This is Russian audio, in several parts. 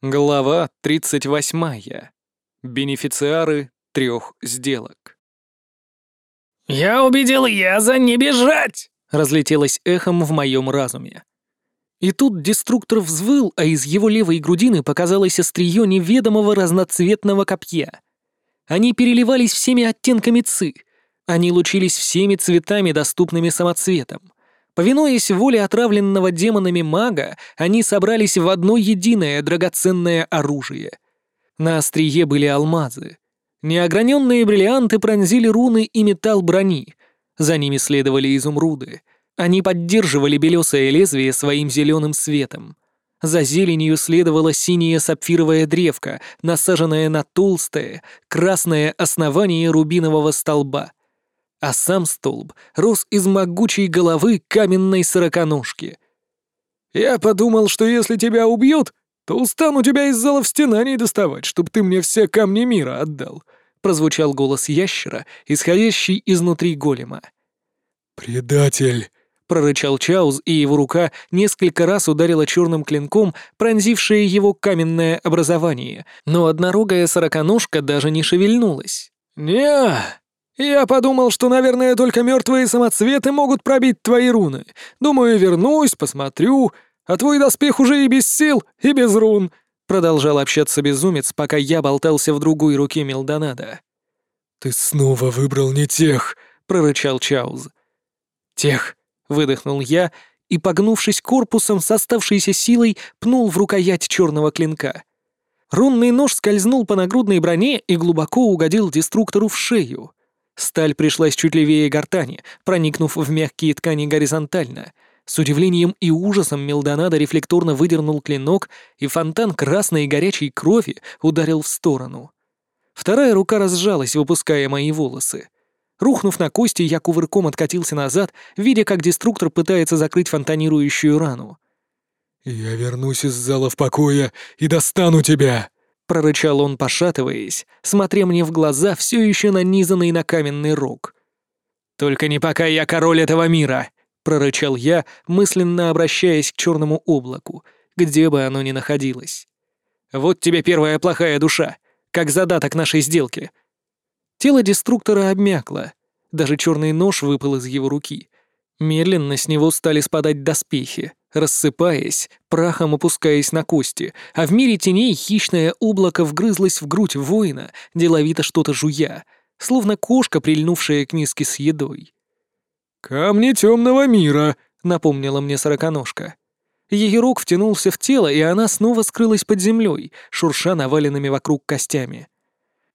Глава 38. Бенефициары трех сделок. «Я убедил Яза не бежать!» — разлетелось эхом в моем разуме. И тут деструктор взвыл, а из его левой грудины показалось острие неведомого разноцветного копья. Они переливались всеми оттенками ци, они лучились всеми цветами, доступными самоцветом. Повинуясь воле отравленного демонами мага, они собрались в одно единое драгоценное оружие. На острие были алмазы. Неограненные бриллианты пронзили руны и металл брони. За ними следовали изумруды. Они поддерживали белесое лезвие своим зеленым светом. За зеленью следовала синяя сапфировая древка, насаженная на толстое, красное основание рубинового столба а сам столб рос из могучей головы каменной сороконожки. «Я подумал, что если тебя убьют, то устану тебя из залов стенаний доставать, чтобы ты мне все камни мира отдал», — прозвучал голос ящера, исходящий изнутри голема. «Предатель!» — прорычал Чауз, и его рука несколько раз ударила черным клинком, пронзившее его каменное образование, но однорогая сороконожка даже не шевельнулась. не «Я подумал, что, наверное, только мертвые самоцветы могут пробить твои руны. Думаю, вернусь, посмотрю, а твой доспех уже и без сил, и без рун», — продолжал общаться безумец, пока я болтался в другой руке Мелдонада. «Ты снова выбрал не тех», — прорычал Чауз. «Тех», — выдохнул я и, погнувшись корпусом с оставшейся силой, пнул в рукоять черного клинка. Рунный нож скользнул по нагрудной броне и глубоко угодил деструктору в шею. Сталь пришлась чуть левее гортани, проникнув в мягкие ткани горизонтально. С удивлением и ужасом Мелдонадо рефлекторно выдернул клинок, и фонтан красной и горячей крови ударил в сторону. Вторая рука разжалась, выпуская мои волосы. Рухнув на кости, я кувырком откатился назад, видя, как деструктор пытается закрыть фонтанирующую рану. «Я вернусь из зала в покоя и достану тебя!» Прорычал он, пошатываясь, смотря мне в глаза, все еще нанизанный на каменный рог. «Только не пока я король этого мира!» — прорычал я, мысленно обращаясь к черному облаку, где бы оно ни находилось. «Вот тебе первая плохая душа, как задаток нашей сделки». Тело деструктора обмякло, даже черный нож выпал из его руки. Медленно с него стали спадать доспехи, рассыпаясь, прахом опускаясь на кости, а в мире теней хищное облако вгрызлось в грудь воина, деловито что-то жуя, словно кошка, прильнувшая к миске с едой. «Камни темного мира», — напомнила мне сороконожка. Ее рог втянулся в тело, и она снова скрылась под землей, шурша наваленными вокруг костями.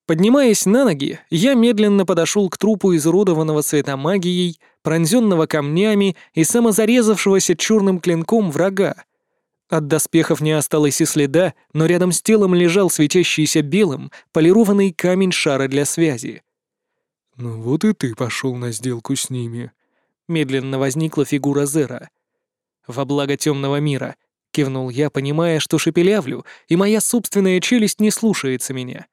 Поднимаясь на ноги, я медленно подошел к трупу изуродованного светомагией, пронзенного камнями и самозарезавшегося черным клинком врага. От доспехов не осталось и следа, но рядом с телом лежал светящийся белым полированный камень шара для связи. «Ну вот и ты пошел на сделку с ними», — медленно возникла фигура Зера. «Во благо темного мира», — кивнул я, понимая, что шепелявлю, и моя собственная челюсть не слушается меня.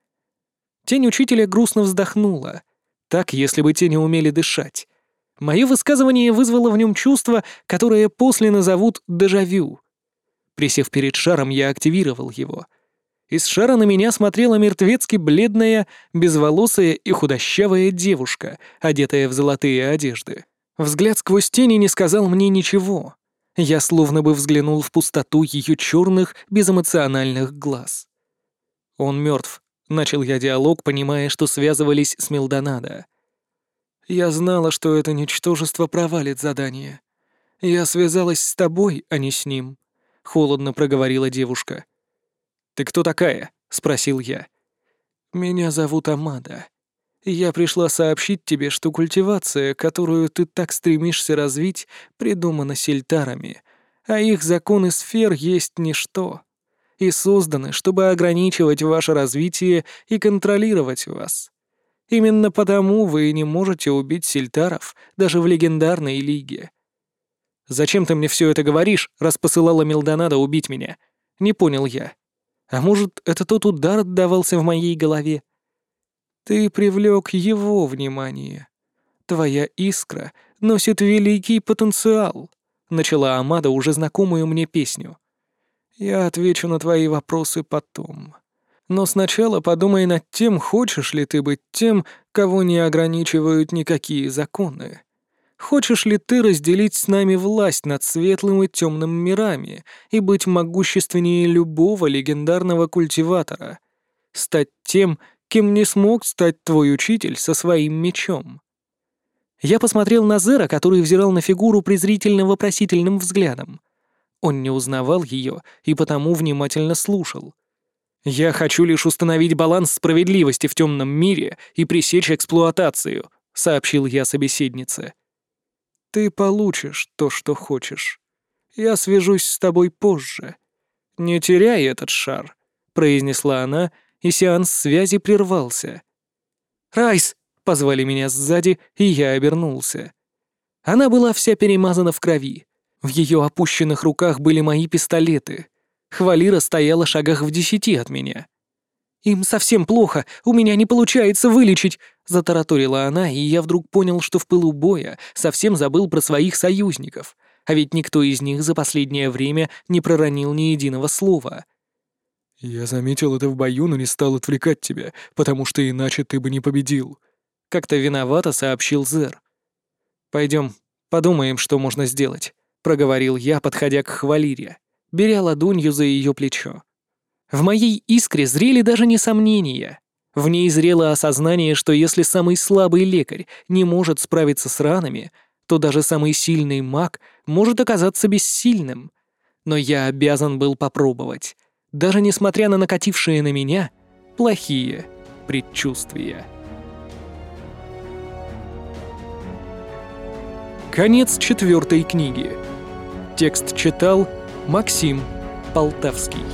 Тень учителя грустно вздохнула. Так, если бы те не умели дышать. Мое высказывание вызвало в нем чувство, которое после назовут дежавю. Присев перед шаром, я активировал его. Из шара на меня смотрела мертвецки бледная, безволосая и худощавая девушка, одетая в золотые одежды. Взгляд сквозь тени не сказал мне ничего. Я словно бы взглянул в пустоту ее черных, безэмоциональных глаз. Он мертв, Начал я диалог, понимая, что связывались с Милдонадо. «Я знала, что это ничтожество провалит задание. Я связалась с тобой, а не с ним», — холодно проговорила девушка. «Ты кто такая?» — спросил я. «Меня зовут Амада. Я пришла сообщить тебе, что культивация, которую ты так стремишься развить, придумана сельтарами, а их законы сфер есть ничто и созданы, чтобы ограничивать ваше развитие и контролировать вас. Именно потому вы не можете убить сельтаров даже в легендарной лиге. «Зачем ты мне все это говоришь, раз посылала Милдонада убить меня?» Не понял я. А может, это тот удар отдавался в моей голове? Ты привлек его внимание. Твоя искра носит великий потенциал, начала Амада уже знакомую мне песню. Я отвечу на твои вопросы потом. Но сначала подумай над тем, хочешь ли ты быть тем, кого не ограничивают никакие законы. Хочешь ли ты разделить с нами власть над светлым и темным мирами и быть могущественнее любого легендарного культиватора? Стать тем, кем не смог стать твой учитель со своим мечом? Я посмотрел на Зера, который взирал на фигуру презрительно-вопросительным взглядом. Он не узнавал ее и потому внимательно слушал. «Я хочу лишь установить баланс справедливости в темном мире и пресечь эксплуатацию», — сообщил я собеседнице. «Ты получишь то, что хочешь. Я свяжусь с тобой позже. Не теряй этот шар», — произнесла она, и сеанс связи прервался. «Райс!» — позвали меня сзади, и я обернулся. Она была вся перемазана в крови. В ее опущенных руках были мои пистолеты. Хвалира стояла шагах в десяти от меня. «Им совсем плохо, у меня не получается вылечить», — затараторила она, и я вдруг понял, что в пылу боя совсем забыл про своих союзников, а ведь никто из них за последнее время не проронил ни единого слова. «Я заметил это в бою, но не стал отвлекать тебя, потому что иначе ты бы не победил», — как-то виновато сообщил Зер. Пойдем, подумаем, что можно сделать. — проговорил я, подходя к Хвалире, беря ладонью за ее плечо. В моей искре зрели даже не сомнения. В ней зрело осознание, что если самый слабый лекарь не может справиться с ранами, то даже самый сильный маг может оказаться бессильным. Но я обязан был попробовать, даже несмотря на накатившие на меня плохие предчувствия. Конец четвертой книги. Текст читал Максим Полтавский.